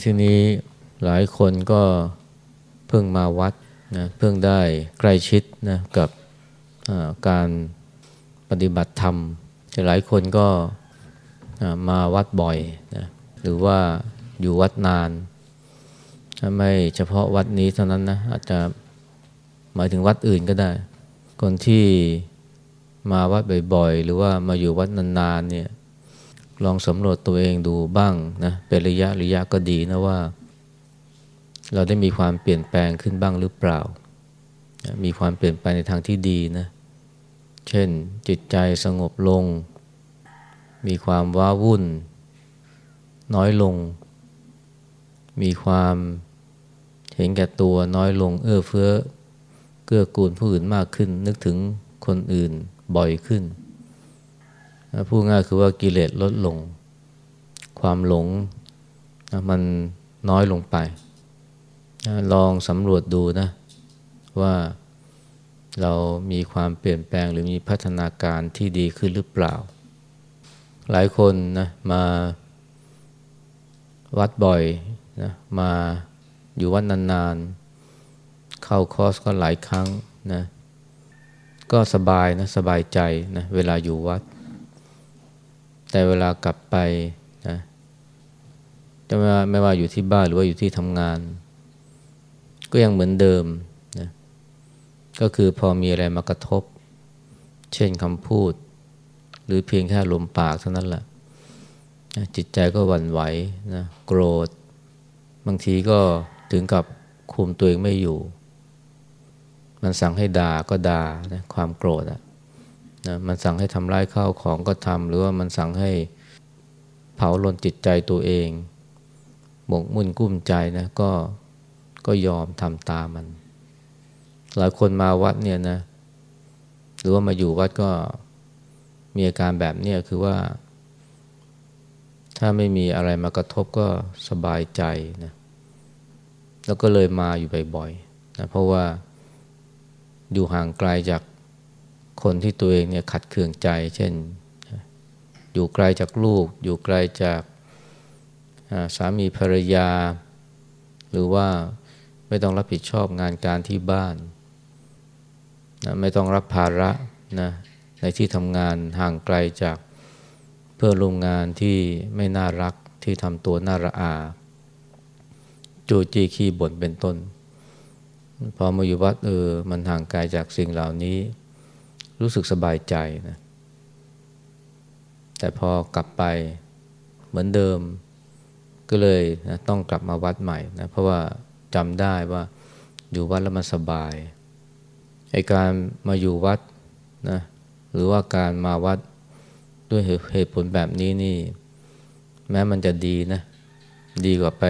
ในที่นี้หลายคนก็เพิ่งมาวัดนะเพิ่งได้ใกล้ชิดนะกับการปฏิบัติธรรม หลายคนก็มาวัดบ่อยนะหรือว่าอยู่วัดนาน ไม่เฉพาะวัดนี้เท่านั้นนะอาจจะหมายถึงวัดอื่นก็ได้ คนที่มาวัดบ่อยๆ หรือว่ามาอยู่วัดนานๆเนี่ย ลองสำรวจตัวเองดูบ้างนะเป็นระยะระยะก็ดีนะว่า เราได้มีความเปลี่ยนแปลงขึ้นบ้างหรือเปล่า มีความเปลี่ยนแปลงในทางที่ดีนะ เช่นจิตใจสงบลง มีความว้าวุ่น น้อยลง มีความเห็นแก่ตัวน้อยลง เอื้อเฟื้อ เกื้อกูลผู้อื่นมากขึ้น นึกถึงคนอื่นบ่อยขึ้น พูดง่ายคือว่ากิเลสลดลง ความหลงมันน้อยลงไป ลองสำรวจดูนะ ว่าเรามีความเปลี่ยนแปลงหรือมีพัฒนาการที่ดีขึ้นหรือเปล่า หลายคนนะมาวัดบ่อยนะมาอยู่วัดนานๆ เข้าคอร์สก็หลายครั้งนะก็สบายนะสบายใจนะเวลาอยู่วัด แต่เวลากลับไปนะจะไม่ว่าไม่ว่าอยู่ที่บ้านหรือว่าอยู่ที่ทำงาน ก็ยังเหมือนเดิมนะก็คือพอมีอะไรมากระทบ เช่นคำพูด หรือเพียงแค่ลมปากเท่านั้นแหละจิตใจก็หวั่นไหวนะโกรธ บางทีก็ถึงกับคุมตัวเองไม่อยู่ มันสั่งให้ด่าก็ด่านะความโกรธอะ นะมันสั่งให้ทำร้ายข้าวของก็ทำหรือว่ามันสั่งให้เผาลนจิตใจตัวเองหมกมุ่นกุ้มใจนะก็ก็ยอมทำตามมัน หลายคนมาวัดเนี่ยนะ หรือว่ามาอยู่วัดก็มีอาการแบบนี้คือว่า ถ้าไม่มีอะไรมากระทบก็สบายใจนะแล้วก็เลยมาอยู่บ่อยๆนะเพราะว่าอยู่ห่างไกลจาก คนที่ตัวเองเนี่ยขัดเคืองใจ เช่น อยู่ไกลจากลูก อยู่ไกลจากสามีภรรยา หรือว่าไม่ต้องรับผิดชอบงานการที่บ้านนะไม่ต้องรับภาระนะในที่ทำงานห่างไกลจากเพื่อร่วมงานที่ไม่น่ารักที่ทำตัวน่าระอา จูจีขี้บ่นเป็นต้น พอมาอยู่วัดเออมันห่างไกลจากสิ่งเหล่านี้ รู้สึกสบายใจนะ แต่พอกลับไปเหมือนเดิม ก็เลยนะต้องกลับมาวัดใหม่นะ เพราะว่าจำได้ว่าอยู่วัดแล้วมันสบายไอการมาอยู่วัดนะ หรือว่าการมาวัดด้วยเหตุผลแบบนี้นี่ แม้มันจะดีนะ ดีกว่าไป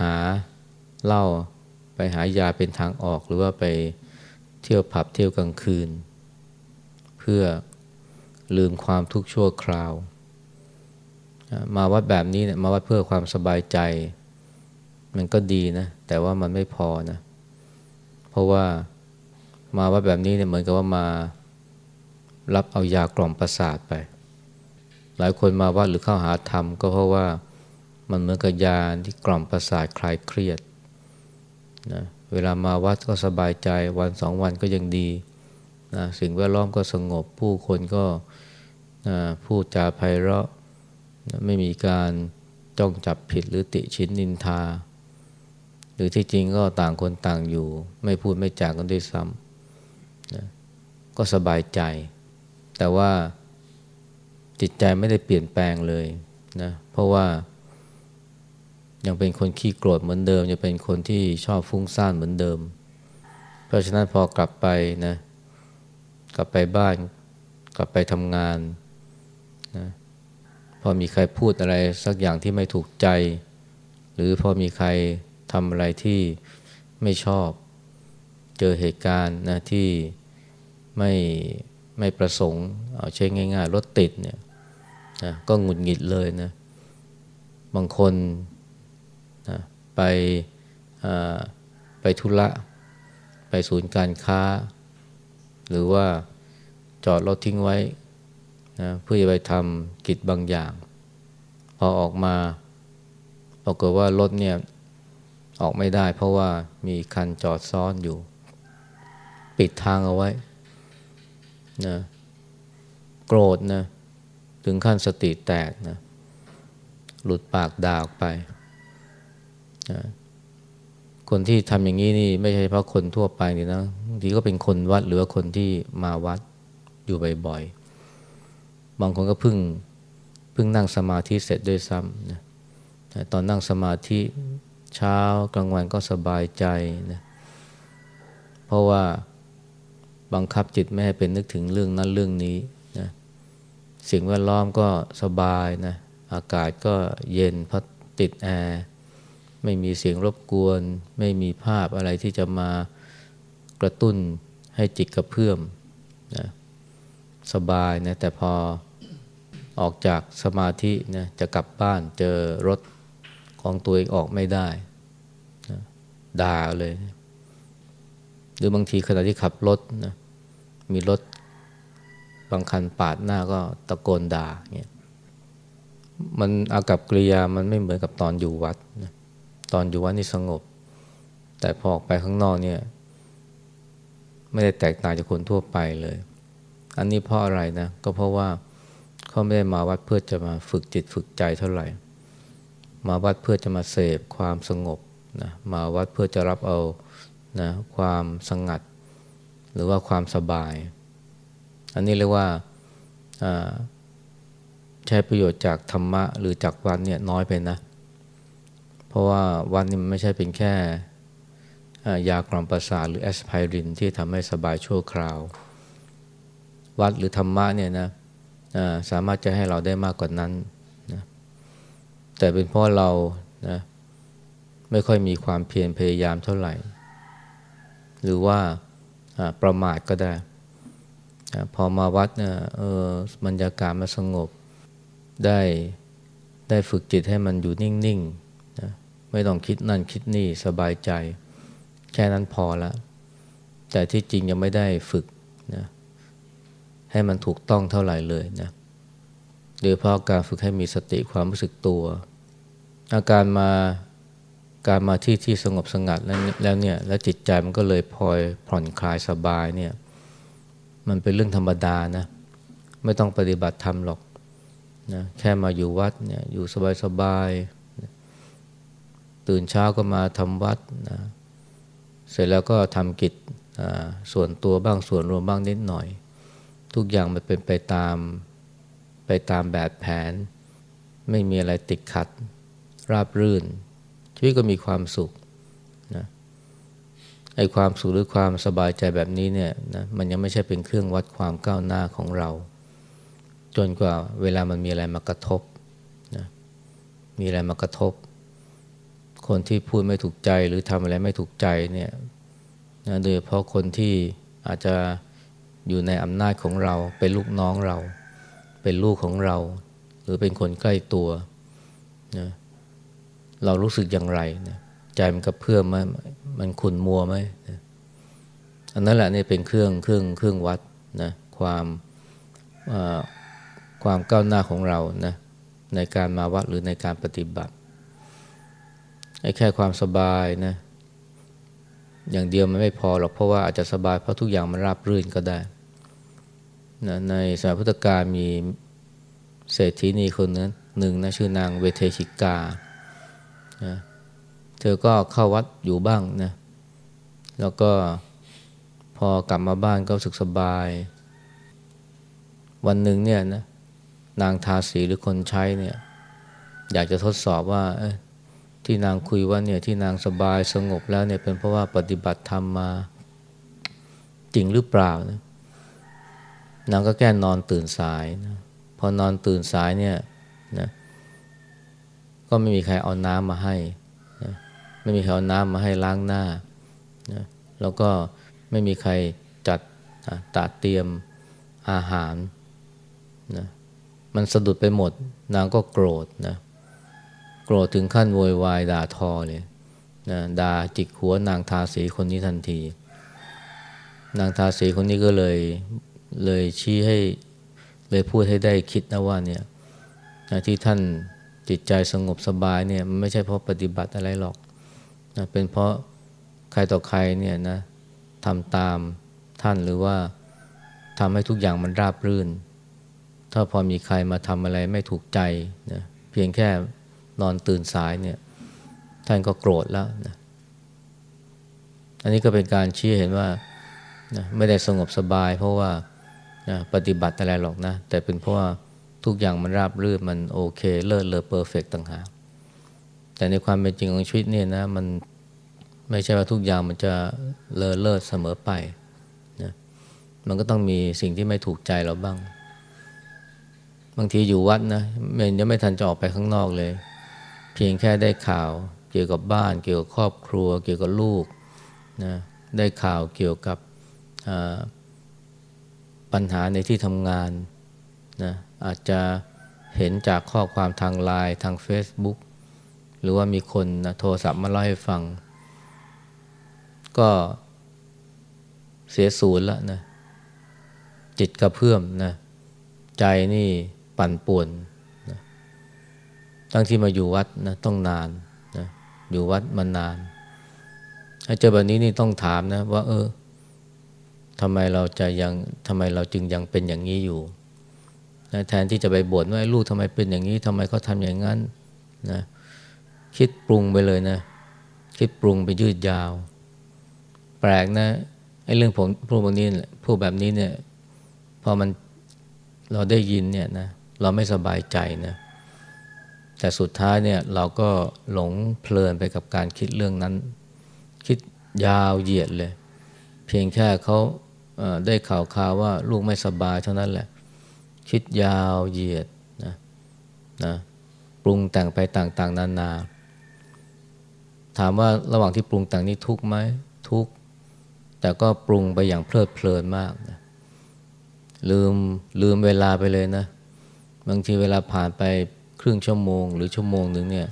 หาเหล้าไปหายาเป็นทางออกหรือว่าไปเที่ยวผับเที่ยวกลางคืน พื่อลืมความทุกข์ชั่วคราว มาวัดแบบนี้เนี่ยมาวัดเพื่อความสบายใจ มันก็ดีนะ แต่ว่ามันไม่พอนะ เพราะว่ามาวัดแบบนี้เนี่ยเหมือนกับว่ามารับเอายากล่อมประสาทไป หลายคนมาวัดหรือเข้าหาธรรม ก็เพราะว่ามันเหมือนกับยาที่กล่อมประสาทคลายเครียดนะเวลามาวัดก็สบายใจวันสองวันก็ยังดี นะสิ่งแวดล้อมก็สงบผู้คนก็นะพูดจาไพเราะนะไม่มีการจ้องจับผิดหรือติชินนินทา หรือที่จริงก็ต่างคนต่างอยู่ ไม่พูดไม่จากกันด้วยซ้ำนะก็สบายใจ แต่ว่าจิตใจไม่ได้เปลี่ยนแปลงเลยนะเพราะว่ายังเป็นคนขี้โกรธเหมือนเดิมยังเป็นคนที่ชอบฟุ้งซ่านเหมือนเดิม เพราะฉะนั้นพอกลับไปนะ กลับไปบ้าน กลับไปทำงานนะพอมีใครพูดอะไรสักอย่างที่ไม่ถูกใจ หรือพอมีใครทำอะไรที่ไม่ชอบ เจอเหตุการณ์นะที่ไม่ไม่ประสงค์เอาใช้ง่ายๆรถติดเนี่ยนะก็หงุดหงิดเลยนะบางคนนะไปไปธุระ ไปศูนย์การค้า หรือว่าจอดรถทิ้งไว้นะเพื่อจะไปทำกิจบางอย่าง พอออกมาปรากฏว่ารถเนี่ยออกไม่ได้เพราะว่ามีคันจอดซ้อนอยู่ ปิดทางเอาไว้นะโกรธนะถึงขั้นสติแตกนะหลุดปากด่าออกไปนะ คนที่ทำอย่างนี้นี่ไม่ใช่เฉพาะคนทั่วไปนี่นะบางทีก็เป็นคนวัดหรือคนที่มาวัดอยู่บ่อยๆ บางคนก็เพิ่งเพิ่งนั่งสมาธิเสร็จด้วยซ้ำนะตอนนั่งสมาธิเช้ากลางวันก็สบายใจนะเพราะว่าบังคับจิตไม่ให้เป็นนึกถึงเรื่องนั้นเรื่องนี้นะสิ่งแวดล้อมก็สบายนะอากาศก็เย็นพัดติดแอร์ ไม่มีเสียงรบกวน ไม่มีภาพอะไรที่จะมากระตุ้นให้จิตกระเพื่อมนะสบายนะแต่พอออกจากสมาธินะจะกลับบ้านเจอรถของตัวเองออกไม่ได้นะด่าเลยนะหรือบางทีขณะที่ขับรถนะมีรถบางคันปาดหน้าก็ตะโกนด่าเงี้ยมันอากับกริยามันไม่เหมือนกับตอนอยู่วัดนะ ตอนอยู่วัดนี่สงบ แต่พอออกไปข้างนอกเนี่ย ไม่ได้แตกต่างจากคนทั่วไปเลย อันนี้เพราะอะไรนะ ก็เพราะว่าเขาไม่ได้มาวัดเพื่อจะมาฝึกจิตฝึกใจเท่าไหร่ มาวัดเพื่อจะมาเสพความสงบนะมาวัดเพื่อจะรับเอานะความสงัด หรือว่าความสบาย อันนี้เรียกว่าใช้ประโยชน์จากธรรมะหรือจากวันเนี่ยน้อยไปนะเราะว่าวันนี้มันไม่ใช่เป็นแค่ยากล่อมประสาทหรือแอสไพรินที่ทำให้สบายชั่วคราว วัดหรือธรรมะเนี่ยนะสามารถจะให้เราได้มากกว่านั้นนะแต่เป็นเพราะเรานะไม่ค่อยมีความเพียรพยายามเท่าไหร่ หรือว่าประมาทก็ได้ พอมาวัดเนี่ยเออบรรยากาศมาสงบได้ได้ฝึกจิตให้มันอยู่นิ่ง ๆ ไม่ต้องคิดนั่นคิดนี่สบายใจ แค่นั้นพอละ แต่ที่จริงยังไม่ได้ฝึกนะให้มันถูกต้องเท่าไหร่เลยนะโดยเพราะการฝึกให้มีสติความรู้สึกตัว อาการมาการมาที่ที่สงบสงัดแล้วแล้วเนี่ยแล้วจิตใจมันก็เลยพลอยผ่อนคลายสบายเนี่ยมันเป็นเรื่องธรรมดานะไม่ต้องปฏิบัติธรรมหรอกนะแค่มาอยู่วัดเนี่ยอยู่สบายๆ ตื่นเช้าก็มาทำวัดนะเสร็จแล้วก็ทำกิจส่วนตัวบ้างส่วนรวมบ้างนิดหน่อย ทุกอย่างมันเป็นไปตามไปตามแบบแผน ไม่มีอะไรติดขัด ราบรื่น ชีวิตก็มีความสุขนะไอ้ความสุขหรือความสบายใจแบบนี้เนี่ยนะมันยังไม่ใช่เป็นเครื่องวัดความก้าวหน้าของเรา จนกว่าเวลามันมีอะไรมากระทบนะมีอะไรมากระทบ คนที่พูดไม่ถูกใจหรือทำอะไรไม่ถูกใจเนี่ยนะโดยเฉพาะคนที่อาจจะอยู่ในอำนาจของเรา เป็นลูกน้องเรา เป็นลูกของเรา หรือเป็นคนใกล้ตัวนะเรารู้สึกอย่างไรนะใจมันกระเพื่อมไหมมันขุนมัวไหมนะอันนั้นแหละนี่เป็นเครื่องเครื่องเครื่องวัดนะความความก้าวหน้าของเรานะในการมาวัดหรือในการปฏิบัติ แค่ความสบายนะ อย่างเดียวมันไม่พอหรอกเพราะว่าอาจจะสบายเพราะทุกอย่างมันราบรื่นก็ได้นะในสมัยพุทธกาลมีเศรษฐีนีคนนั้นหนึ่งนะชื่อนางเวเทชิกานะเธอก็เข้าวัดอยู่บ้างนะแล้วก็พอกลับมาบ้านก็สึกสบาย วันหนึ่งเนี่ยนะนางทาสีหรือคนใช้เนี่ย อยากจะทดสอบว่า ที่นางคุยว่าเนี่ยที่นางสบายสงบแล้วเนี่ยเป็นเพราะว่าปฏิบัติธรรมมาจริงหรือเปล่านะนางก็แก้นอนตื่นสายนะพอนอนตื่นสายเนี่ยนะก็ไม่มีใครเอาน้ำมาให้นะไม่มีใครเอาน้ำมาให้ล้างหน้านะแล้วก็ไม่มีใครจัดตัดเตรียมอาหารนะมันสะดุดไปหมด นางก็โกรธนะ โกรธถึงขั้นโวยวายด่าทอเลยนะด่าจิกหัวนางทาสีคนนี้ทันที นางทาสีคนนี้ก็เลยเลยชี้ให้เลยพูดให้ได้คิดนะว่าเนี่ยนะที่ท่านจิตใจสงบสบายเนี่ยมันไม่ใช่เพราะปฏิบัติอะไรหรอกนะเป็นเพราะใครต่อใครเนี่ยนะทำตามท่านหรือว่าทำให้ทุกอย่างมันราบรื่น ถ้าพอมีใครมาทำอะไรไม่ถูกใจนะเพียงแค่ นอนตื่นสายเนี่ยท่านก็โกรธแล้วนะอันนี้ก็เป็นการชี้เห็นว่านะไม่ได้สงบสบาย เพราะว่านะปฏิบัติอะไรหรอกนะ แต่เป็นเพราะว่าทุกอย่างมันราบรื่นมันโอเค เลิศเลอเพอร์เฟกต่างหากแต่ในความเป็นจริงของชีวิตเนี่ยนะมันไม่ใช่ว่าทุกอย่างมันจะเลอเลิศเสมอไปนะมันก็ต้องมีสิ่งที่ไม่ถูกใจเราบ้าง บางทีอยู่วัดนะมันยังไม่ทันจะออกไปข้างนอกเลย เพียงแค่ได้ข่าวเกี่ยวกับบ้าน เกี่ยวกับครอบครัว เกี่ยวกับลูกนะได้ข่าวเกี่ยวกับปัญหาในที่ทำงานนะอาจจะเห็นจากข้อความทางไลน์ทาง Facebook หรือว่ามีคนนะโทรศัพท์มาเล่าให้ฟัง ก็เสียศูนย์แล้วนะจิตกระเพื่อมนะใจนี่ปั่นป่วน ตั้งที่มาอยู่วัดนะต้องนานนะอยู่วัดมานาน ถ้าเจอแบบนี้นี่ต้องถามนะว่า เออทำไมเราจะยังทำไมเราจึงยังเป็นอย่างนี้อยู่นะแทนที่จะไปบ่นว่าลูกทำไมเป็นอย่างนี้ทำไมเขาทำอย่างนั้นนะคิดปรุงไปเลยนะ คิดปรุงไปยืดยาว แปลกนะไอ้เรื่องผมพูดแบบนี้พูดแบบนี้เนี่ยพอมันเราได้ยินเนี่ยนะเราไม่สบายใจนะ แต่สุดท้ายเนี่ยเราก็หลงเพลินไปกับการคิดเรื่องนั้น คิดยาวเหยียดเลย เพียงแค่เขาได้ข่าวข่าวว่าลูกไม่สบายเท่านั้นแหละ คิดยาวเหยียดนะนะปรุงแต่งไปต่างๆ นานา ถามว่าระหว่างที่ปรุงแต่งนี้ทุกไหมทุกแต่ก็ปรุงไปอย่างเพลิดเพลินมากนะลืมลืมเวลาไปเลยนะ บางทีเวลาผ่านไป ครึ่งชั่วโมง หรือชั่วโมงหนึ่งเนี่ย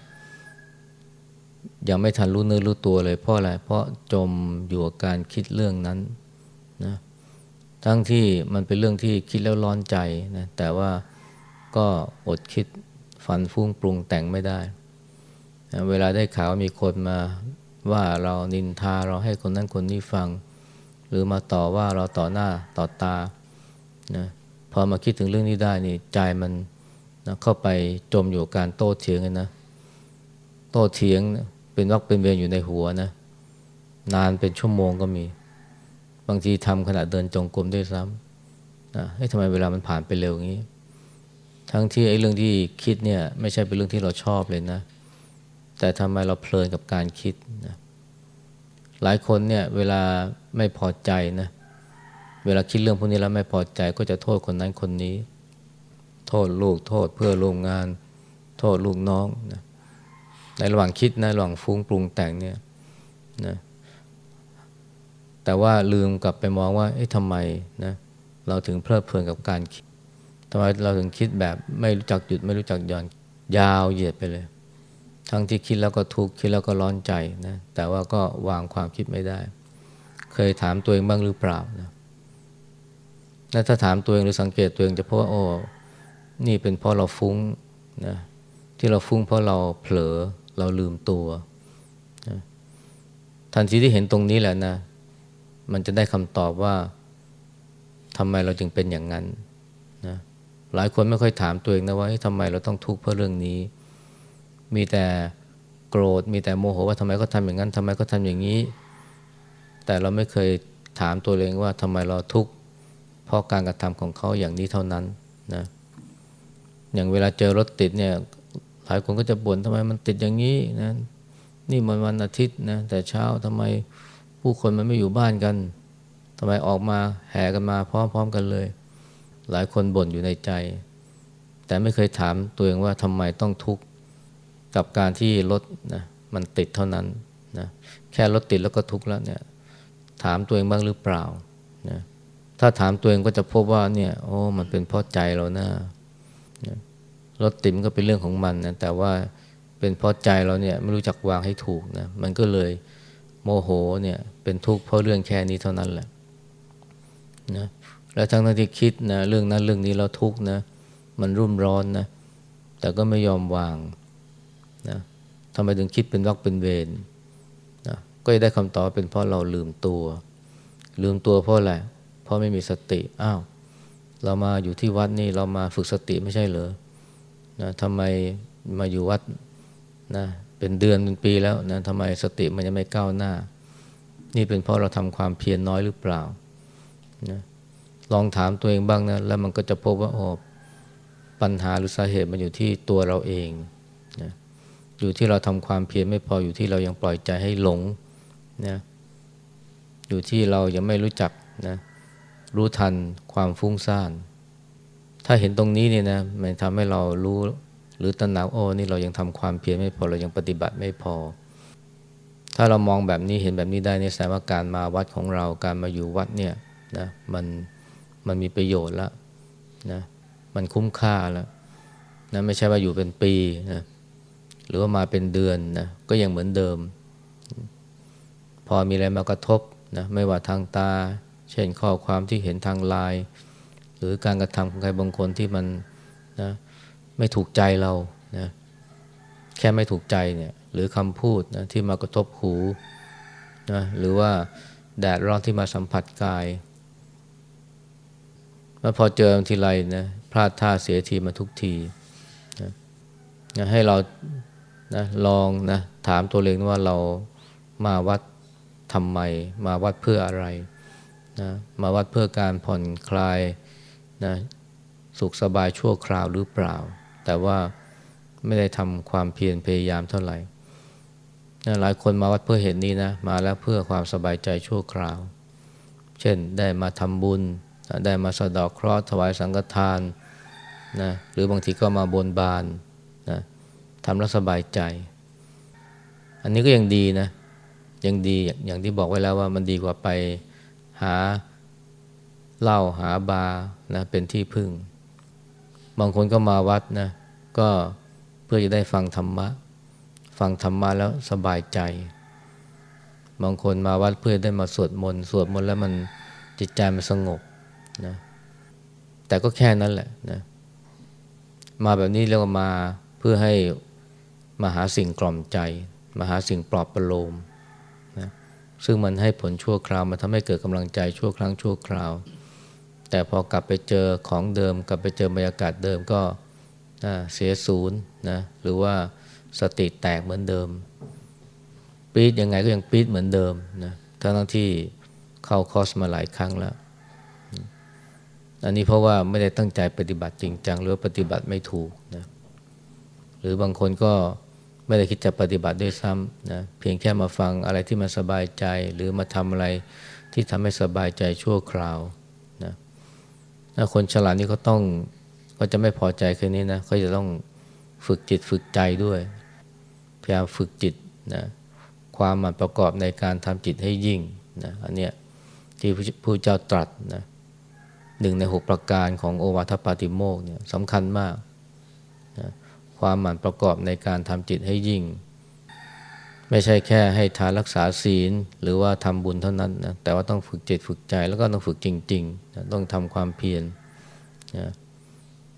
ยังไม่ทันรู้เนื้อรู้ตัวเลยเพราะอะไรเพราะจมอยู่กับการคิดเรื่องนั้นนะทั้งที่มันเป็นเรื่องที่คิดแล้วร้อนใจนะแต่ว่าก็อดคิดฝันฟุ้งปรุงแต่งไม่ได้นะเวลาได้ข่าวมีคนมาว่าเรานินทาเราให้คนนั้นคนนี้ฟัง หรือมาต่อว่าเราต่อหน้าต่อตานะพอมาคิดถึงเรื่องนี้ได้นี่ใจมัน นะเข้าไปจมอยู่การโต้เถียงกันนะ โต้เถียงเป็นวักเป็นเวรอยู่ในหัวนะ นานเป็นชั่วโมงก็มี บางทีทำขณะเดินจงกรมด้วยซ้ำนะให้ทำไมเวลามันผ่านไปเร็วอย่างนี้ ทั้งที่ไอ้เรื่องที่คิดเนี่ย ไม่ใช่เป็นเรื่องที่เราชอบเลยนะ แต่ทำไมเราเพลินกับการคิดนะหลายคนเนี่ยเวลาไม่พอใจนะ เวลาคิดเรื่องพวกนี้แล้วไม่พอใจก็จะโทษคนนั้นคนนี้ โทษลูก โทษเพื่อโรงงาน โทษลูกน้องนะในระหว่างคิดนะระหว่างฟุ้งปรุงแต่งเนี่ยนะแต่ว่าลืมกลับไปมองว่าเอ๊ะทำไมนะเราถึงเพลิดเพลินกับการคิดทำไมเราถึงคิดแบบไม่รู้จักหยุดไม่รู้จักย่อนยาวเหยียดไปเลย ทั้งที่คิดแล้วก็ทุกข์คิดแล้วก็ร้อนใจนะแต่ว่าก็วางความคิดไม่ได้ เคยถามตัวเองบ้างหรือเปล่านะถ้าถามตัวเองหรือสังเกตตัวเองจะพบว่าโอ้ นี่เป็นเพราะเราฟุ้งนะที่เราฟุ้งเพราะเราเผลอเราลืมตัวนะทันทีที่เห็นตรงนี้แหละนะ มันจะได้คำตอบว่าทำไมเราจึงเป็นอย่างนั้นนะหลายคนไม่ค่อยถามตัวเองนะว่าทำไมเราต้องทุกข์เพราะเรื่องนี้ มีแต่โกรธมีแต่โมโหว่าทำไมเขาทำอย่างนั้นทำไมเขาทำอย่างนี้ แต่เราไม่เคยถามตัวเองว่าทำไมเราทุกข์เพราะการกระทำของเขาอย่างนี้เท่านั้นนะ อย่างเวลาเจอรถติดเนี่ยหลายคนก็จะบ่นทำไมมันติดอย่างนี้นะนี่มันวันอาทิตย์นะแต่เช้าทำไมผู้คนมันไม่อยู่บ้านกันทำไมออกมาแห่กันมาพร้อมๆกันเลย หลายคนบ่นอยู่ในใจ แต่ไม่เคยถามตัวเองว่าทำไมต้องทุกข์กับการที่รถนะมันติดเท่านั้นนะแค่รถติดแล้วก็ทุกข์แล้วเนี่ยถามตัวเองบ้างหรือเปล่านะถ้าถามตัวเองก็จะพบว่าเนี่ยโอ้มันเป็นเพราะใจเรานะนะ รถติดมันก็เป็นเรื่องของมันนะแต่ว่าเป็นเพราะใจเราเนี่ยไม่รู้จักวางให้ถูกนะมันก็เลยโมโหเนี่ยเป็นทุกข์เพราะเรื่องแค่นี้เท่านั้นแหละนะแล้วทั้งที่คิดนะเรื่องนั้นเรื่องนี้เราทุกข์นะมันรุ่มร้อนนะแต่ก็ไม่ยอมวางนะทำไมถึงคิดเป็นวักเป็นเวรนะก็จะได้คำตอบเป็นเพราะเราลืมตัว ลืมตัวเพราะอะไรเพราะไม่มีสติอ้าวเรามาอยู่ที่วัดนี่เรามาฝึกสติไม่ใช่เหรอ นะทำไมมาอยู่วัดนะเป็นเดือนเป็นปีแล้วนะทำไมสติมันยังไม่ก้าวหน้า นี่เป็นเพราะเราทำความเพียรนน้อยหรือเปล่านะลองถามตัวเองบ้างนะแล้วมันก็จะพบว่าโอ้ปัญหาหรือสาเหตุมันอยู่ที่ตัวเราเองนะอยู่ที่เราทำความเพียรไม่พออยู่ที่เรายังปล่อยใจให้หลงนะอยู่ที่เรายังไม่รู้จักนะรู้ทันความฟุ้งซ่าน ถ้าเห็นตรงนี้เนี่ยนะมันทำให้เรารู้หรือตระหนักโอ้นี่เรายังทำความเพียรไม่พอเรายังปฏิบัติไม่พอ ถ้าเรามองแบบนี้เห็นแบบนี้ได้เนี่ยแสดงว่าการมาวัดของเราการมาอยู่วัดเนี่ยนะมันมันมีประโยชน์แล้วนะมันคุ้มค่าแล้วนะไม่ใช่ว่าอยู่เป็นปีนะหรือว่ามาเป็นเดือนนะก็ยังเหมือนเดิม พอมีอะไรมากระทบนะไม่ว่าทางตา เช่นข้อความที่เห็นทางไลน์ รือการกระทำของใครบางคนที่มันนะไม่ถูกใจเรานะแค่ไม่ถูกใจเนี่ยหรือคำพูดนะที่มากระทบหูนะหรือว่าแดดร้อนที่มาสัมผัสกายแล้วพอเจอทีไรนะพลาดท่าเสียทีมาทุกทีนะนะให้เรานะลองนะถามตัวเองว่าเรามาวัดทำไม มาวัดเพื่ออะไรนะมาวัดเพื่อการผ่อนคลาย นะสุขสบายชั่วคราวหรือเปล่า แต่ว่าไม่ได้ทำความเพียรพยายามเท่าไหร่นะหลายคนมาวัดเพื่อเหตุนี้นะมาแล้วเพื่อความสบายใจชั่วคราว เช่นได้มาทำบุญ ได้มาสะดอกเคราะห์ถวายสังฆทานนะหรือบางทีก็มาบนบานนะทำแล้วสบายใจ อันนี้ก็ยังดีนะยังดีอย่างที่บอกไว้แล้วว่ามันดีกว่าไปหา เหล้าหาบาร์นะเป็นที่พึ่ง บางคนก็มาวัดนะก็เพื่อจะได้ฟังธรรมะ ฟังธรรมะแล้วสบายใจ บางคนมาวัดเพื่อได้มาสวดมนต์สวดมนต์แล้วมันจิตใจมันสงบนะแต่ก็แค่นั้นแหละนะมาแบบนี้เรียกว่ามาเพื่อให้มาหาสิ่งกล่อมใจ มาหาสิ่งปลอบประโลมนะซึ่งมันให้ผลชั่วคราวมันทำให้เกิดกำลังใจชั่วครั้งชั่วคราว แต่พอกลับไปเจอของเดิม กลับไปเจอบรรยากาศเดิมก็เสียศูนย์นะหรือว่าสติแตกเหมือนเดิมปี๊ดยังไงก็ยังปี๊ดเหมือนเดิมนะทั้งที่เข้าคอสมาหลายครั้งแล้ว อันนี้เพราะว่าไม่ได้ตั้งใจปฏิบัติจริงจังหรือปฏิบัติไม่ถูกนะหรือบางคนก็ไม่ได้คิดจะปฏิบัติด้วยซ้ำนะเพียงแค่มาฟังอะไรที่มันสบายใจ หรือมาทำอะไรที่ทำให้สบายใจชั่วคราว คนฉลาดนี่เขาต้องก็จะไม่พอใจค่นี้นะเขาจะต้องฝึกจิตฝึกใจด้วย พยายามฝึกจิตนะความมันประกอบในการทำจิตให้ยิ่งนะอันเนี้ยที่พระพุทธเจ้าตรัสนะหนึ่งในหกประการของโอวาทปาติโมกเนี่ยสำคัญมากนะความหมั่นประกอบในการทำจิตให้ยิ่ง ไม่ใช่แค่ให้ทานรักษาศีล หรือว่าทำบุญเท่านั้นนะแต่ว่าต้องฝึกจิตฝึกใจแล้วก็ต้องฝึกจริงๆนะต้องทำความเพียรนะ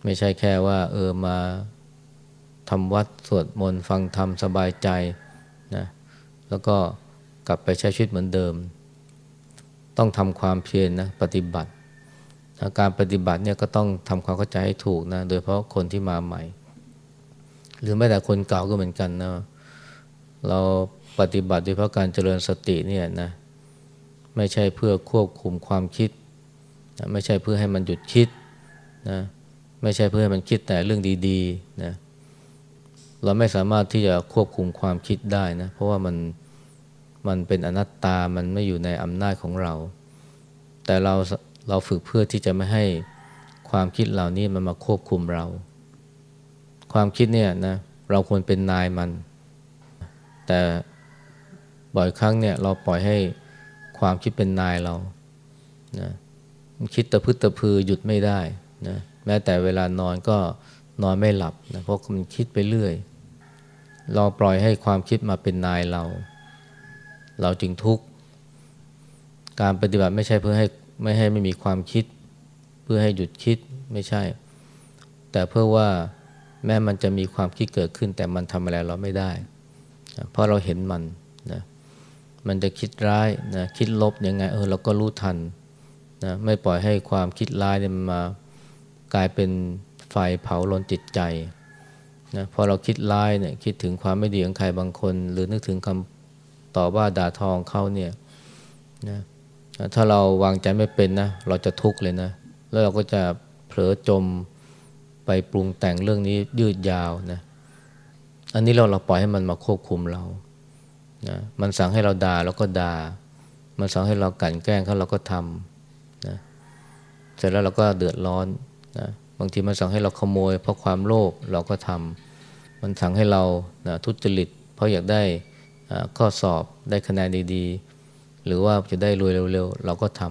ไม่ใช่แค่ว่าเออมาทำวัดสวดมนต์ฟังธรรมสบายใจนะแล้วก็กลับไปใช้ชีวิตเหมือนเดิม ต้องทำความเพียรนนะปฏิบัติการปฏิบัติเนี่ยก็ต้องทำความเข้าใจให้ถูกนะ โดยเพราะคนที่มาใหม่ หรือแม้แต่คนเก่าก็เหมือนกันนะ เราปฏิบัติโดยเพราะการเจริญสติเนี่ยนะไม่ใช่เพื่อควบคุมความคิดนะไม่ใช่เพื่อให้มันหยุดคิดนะไม่ใช่เพื่อให้มันคิดแต่เรื่องดีๆนะเราไม่สามารถที่จะควบคุมความคิดได้นะเพราะว่ามันมันเป็นอนัตตามันไม่อยู่ในอำนาจของเรา แต่เราเราฝึกเพื่อที่จะไม่ให้ความคิดเหล่านี้มันมาควบคุมเรา ความคิดเนี่ยนะเราควรเป็นนายมัน แต่บ่อยครั้งเนี่ยเราปล่อยให้ความคิดเป็นนายเรานะคิดตะพึดตะพือหยุดไม่ได้นะแม้แต่เวลานอนก็นอนไม่หลับนะเพราะมันคิดไปเรื่อย เราปล่อยให้ความคิดมาเป็นนายเรา เราจึงทุกข์การปฏิบัติไม่ใช่เพื่อให้ไม่ให้ไม่มีความคิด เพื่อให้หยุดคิดไม่ใช่ แต่เพื่อว่าแม้มันจะมีความคิดเกิดขึ้น แต่มันทำอะไรเราไม่ได้ นะเพราะเราเห็นมันนะมันจะคิดร้ายนะคิดลบยังไงเออเราก็รู้ทันนะไม่ปล่อยให้ความคิดร้ายเนี่ยมันมากลายเป็นไฟเผาลนจิตใจนะพอเราคิดร้ายเนี่ยคิดถึงความไม่ดีของใครบางคน หรือนึกถึงคำต่อว่าด่าทองเขาเนี่ยนะถ้าเราวางใจไม่เป็นนะเราจะทุกข์เลยนะ แล้วเราก็จะเผลอจมไปปรุงแต่งเรื่องนี้ยืดยาวนะ อันนี้เราเราปล่อยให้มันมาควบคุมเรานะมันสั่งให้เราด่าเราก็ด่า มันสั่งให้เรากั่นแกล้งเขาเราก็ทำนะเสร็จแล้วเราก็เดือดร้อนนะบางทีมันสั่งให้เราขโมย เพราะความโลภเราก็ทำมันสั่งให้เรานะทุจริต เพราะอยากได้ข้อสอบได้คะแนนดีๆ หรือว่าจะได้รวยเร็วๆ เราก็ท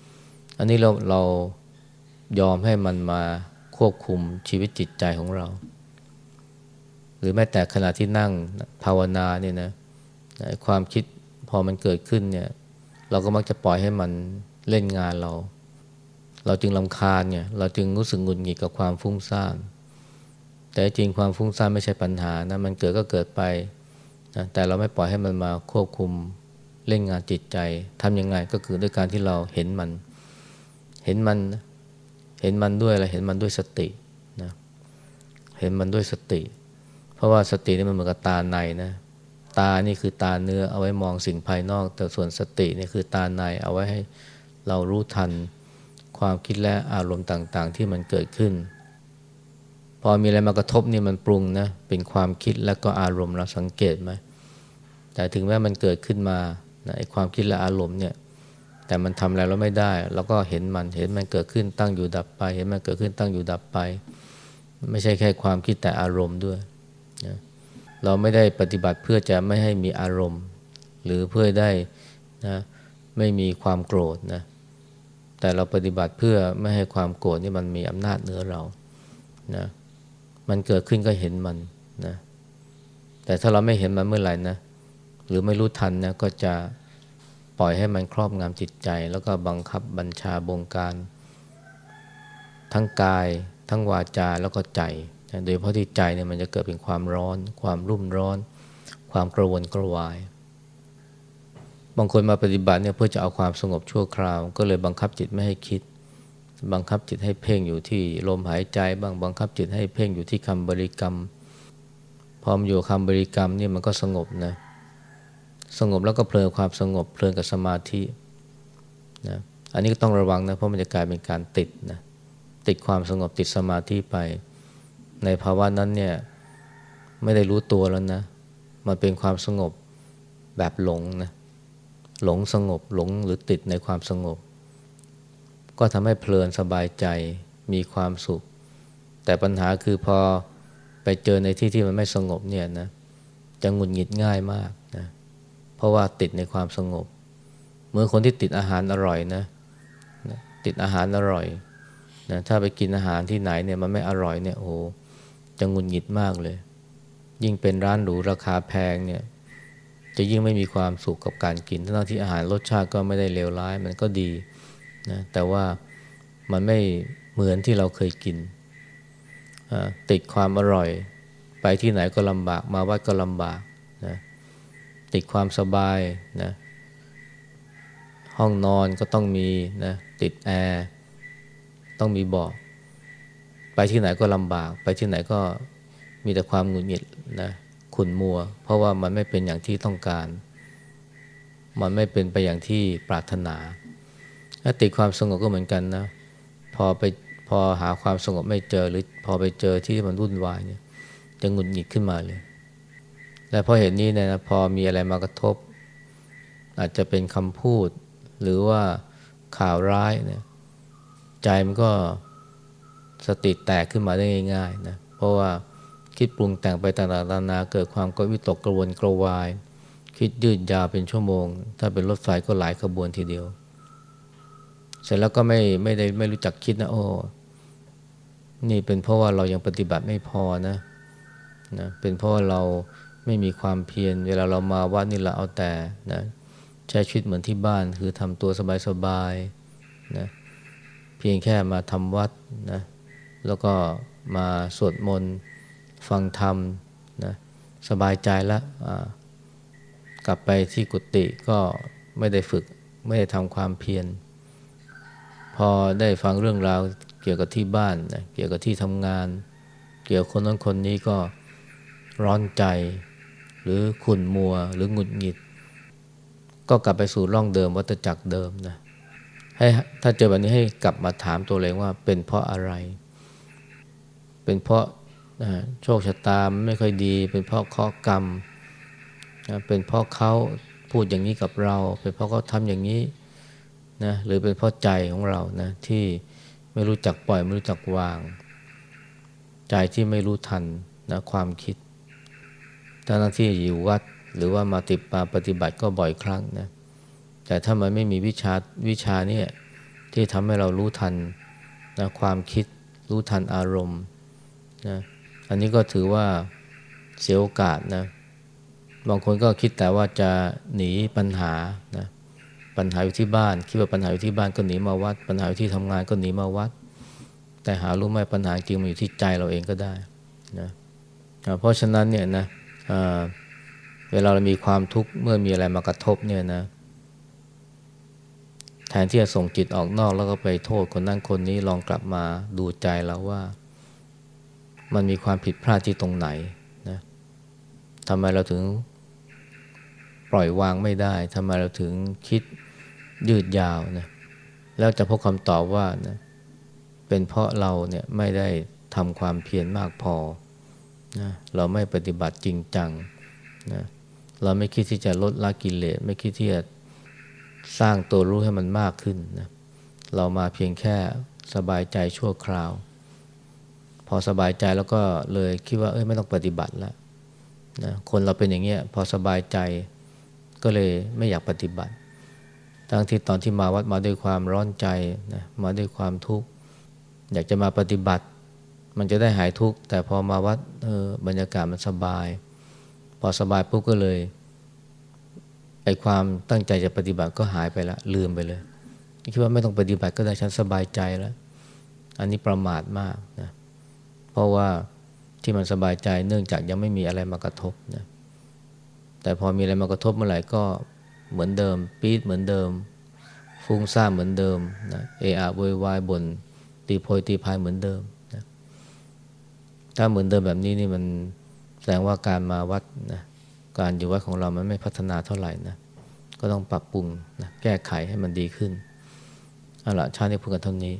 ำอันนี้เราเรายอมให้มันมาควบคุมชีวิตจิตใจของเรา หรือแม้แต่ขณะที่นั่งภาวนาเนี่ยนะความคิดพอมันเกิดขึ้นเนี่ย เราก็มักจะปล่อยให้มันเล่นงานเรา เราจึงลำคาญเนี่ยเราจึงรู้สึกหงุดหงิดกับความฟุ้งซ่านแต่จริงความฟุ้งซ่านไม่ใช่ปัญหานะมันเกิดก็เกิดไปนะแต่เราไม่ปล่อยให้มันมาควบคุมเล่นงานจิตใจทำยังไงก็คือด้วยการที่เราเห็นมัน เห็นมันเห็นมันด้วยอะไรเห็นมันด้วยสตินะเห็นมันด้วยสติ เพราะว่าสตินี่มันเหมือนกับตาในนะตานี่คือตาเนื้อเอาไว้มองสิ่งภายนอก แต่ส่วนสตินี่คือตาในเอาไว้ให้เรารู้ทันความคิดและอารมณ์ต่างๆ ที่มันเกิดขึ้น พอมีอะไรมากระทบนี่มันปรุงนะเป็นความคิดและก็อารมณ์เราสังเกตไหมแต่ถึงแม้มันเกิดขึ้นมาไอ้ความคิดและอารมณ์เนี่ยแต่มันทำอะไรเราไม่ได้เราก็เห็นมันเห็นมันเกิดขึ้นตั้งอยู่ดับไป เห็นมันเกิดขึ้นตั้งอยู่ดับไป ไม่ใช่แค่ความคิดแต่อารมณ์ด้วย เราไม่ได้ปฏิบัติเพื่อจะไม่ให้มีอารมณ์ หรือเพื่อได้นะไม่มีความโกรธนะแต่เราปฏิบัติเพื่อไม่ให้ความโกรธนี่มันมีอำนาจเหนือเรานะมันเกิดขึ้นก็เห็นมันนะแต่ถ้าเราไม่เห็นมันเมื่อไหร่นะหรือไม่รู้ทันนะก็จะปล่อยให้มันครอบงำจิตใจ แล้วก็บังคับบัญชาบงการ ทั้งกาย ทั้งวาจาแล้วก็ใจ โดยเพราะที่ใจเนี่ยมันจะเกิดเป็นความร้อน ความรุ่มร้อน ความกระวนกระวาย บางคนมาปฏิบัติเนี่ยเพื่อจะเอาความสงบชั่วคราว ก็เลยบังคับจิตไม่ให้คิด บังคับจิตให้เพ่งอยู่ที่ลมหายใจบ้างบังคับจิตให้เพ่งอยู่ที่คำบริกรรม พอมอยู่คำบริกรรมนี่มันก็สงบนะสงบแล้วก็เพลินความสงบเพลินกับสมาธินะอันนี้ก็ต้องระวังนะเพราะมันจะกลายเป็นการติดนะติดความสงบติดสมาธิไป ในภาวะนั้นเนี่ยไม่ได้รู้ตัวแล้วนะ มันเป็นความสงบแบบหลงนะหลงสงบหลงหรือติดในความสงบ ก็ทำให้เพลินสบายใจมีความสุข แต่ปัญหาคือพอไปเจอในที่ที่มันไม่สงบเนี่ยนะจะหงุดหงิดง่ายมากนะเพราะว่าติดในความสงบเมื่อคนที่ติดอาหารอร่อยนะติดอาหารอร่อยนะถ้าไปกินอาหารที่ไหนเนี่ยมันไม่อร่อยเนี่ยโอ้ จะงุนหงิดมากเลย ยิ่งเป็นร้านหรูราคาแพงเนี่ย จะยิ่งไม่มีความสุขกับการกินทั้งที่อาหารรสชาติก็ไม่ได้เลวร้ายมันก็ดีนะแต่ว่ามันไม่เหมือนที่เราเคยกิน ติดความอร่อย ไปที่ไหนก็ลำบากมาวัดก็ลำบากนะติดความสบายนะห้องนอนก็ต้องมีนะติดแอร์ ต้องมีเบาะ ไปที่ไหนก็ลำบาก ไปที่ไหนก็มีแต่ความหงุดหงิดนะขุนมัว เพราะว่ามันไม่เป็นอย่างที่ต้องการ มันไม่เป็นไปอย่างที่ปรารถนาถ้าติดความสงบก็เหมือนกันนะ พอไปพอหาความสงบไม่เจอหรือพอไปเจอที่มันวุ่นวายเนี่ยจะหงุดหงิดขึ้นมาเลย และพราะเหตุนี้เนี่ยนะพอมีอะไรมากระทบ อาจจะเป็นคำพูด หรือว่าข่าวร้ายเนี่ยใจมันก็ สติแตกขึ้นมาได้ง่ายๆนะเพราะว่าคิดปรุงแต่งไปต่างๆนานาเกิดความก็วิตกกระวนกระวาย คิดยืดยาวเป็นชั่วโมง ถ้าเป็นรถไฟก็หลายขบวนทีเดียว เสร็จแล้วก็ไม่ไม่ได้ไม่รู้จักคิดนะโอ้นี่เป็นเพราะว่าเรายังปฏิบัติไม่พอนะนะเป็นเพราะว่าเราไม่มีความเพียรเวลาเรามาวัดนี่เราเอาแต่นะใช้ชีวิตเหมือนที่บ้านคือทำตัวสบายๆนะเพียงแค่มาทำวัดนะ แล้วก็มาสวดมนต์ฟังธรรมนะสบายใจแล้วกลับไปที่กุฏิก็ไม่ได้ฝึกไม่ได้ทำความเพียร พอได้ฟังเรื่องราวเกี่ยวกับที่บ้านนะเกี่ยวกับที่ทำงาน เกี่ยวกับคนนั้นคนนี้ก็ร้อนใจ หรือขุ่นมัวหรือหงุดหงิด ก็กลับไปสู่ร่องเดิมวัฏจักรเดิมนะให้ถ้าเจอแบบนี้ให้กลับมาถามตัวเองว่าเป็นเพราะอะไร เป็นเพราะโชคชะตาไม่ค่อยดี เป็นเพราะข้อกรรม เป็นเพราะเขาพูดอย่างนี้กับเรา เป็นเพราะเขาทำอย่างนี้นะหรือเป็นเพราะใจของเรานะที่ไม่รู้จักปล่อยไม่รู้จักวาง ใจที่ไม่รู้ทันนะความคิดทั้งที่อยู่วัดหรือว่ามาติดมาปฏิบัติก็บ่อยครั้งนะแต่ถ้ามันไม่มีวิชาวิชาเนี่ยที่ทำให้เรารู้ทันนะความคิดรู้ทันอารมณ์ นะอันนี้ก็ถือว่าเสียโอกาสนะบางคนก็คิดแต่ว่าจะหนีปัญหานะปัญหาอยู่ที่บ้าน คิดว่าปัญหาอยู่ที่บ้านก็หนีมาวัด ปัญหาอยู่ที่ทำงานก็หนีมาวัด แต่หารู้ไหมปัญหาจริงมันอยู่ที่ใจเราเองก็ได้นะเพราะฉะนั้นเนี่ยนะเวลาเรามีความทุกข์เมื่อมีอะไรมากระทบเนี่ยนะแทนที่จะส่งจิตออกนอกแล้วก็ไปโทษคนนั้นคนนี้ลองกลับมาดูใจเราว่า มันมีความผิดพลาดที่ตรงไหนนะทำไมเราถึงปล่อยวางไม่ได้ทำไมเราถึงคิดยืดยาวนะแล้วจะพบคำตอบว่านะเป็นเพราะเราเนี่ยไม่ได้ทำความเพียรมากพอนะเราไม่ปฏิบัติจริงจังนะเราไม่คิดที่จะลดละกิเลสไม่คิดที่จะสร้างตัวรู้ให้มันมากขึ้นนะเรามาเพียงแค่สบายใจชั่วคราว พอสบายใจแล้วก็เลยคิดว่าเอ้ยไม่ต้องปฏิบัติแล้วนะคนเราเป็นอย่างเงี้ยพอสบายใจก็เลยไม่อยากปฏิบัติทั้งที่ตอนที่มาวัดมาด้วยความร้อนใจนะมาด้วยความทุกข์อยากจะมาปฏิบัติ มันจะได้หายทุกข์แต่พอมาวัดเออบรรยากาศมันสบาย พอสบายปุ๊บก็เลยไอความตั้งใจจะปฏิบัติก็หายไปละลืมไปเลยคิดว่าไม่ต้องปฏิบัติก็ได้ฉันสบายใจแล้ว อันนี้ประมาทมากนะเราะว่าที่มันสบายใจเนื่องจากยังไม่มีอะไรมากระทบนะแต่พอมีอะไรมากระทบเมื่อไหร่ก็เหมือนเดิม ปี๊ดเหมือนเดิม ฟุ้งซ่านเหมือนเดิมนะเออาโวยวายบนตีโพยตีพายเหมือนเดิมนะถ้าเหมือนเดิมแบบนี้นี่มันแสดงว่าการมาวัดนะการอยู่วัดของเรามันไม่พัฒนาเท่าไหร่นะก็ต้องปรับปรุงนะแก้ไขให้มันดีขึ้นเอาละชาตินี้พูดกันเท่านี้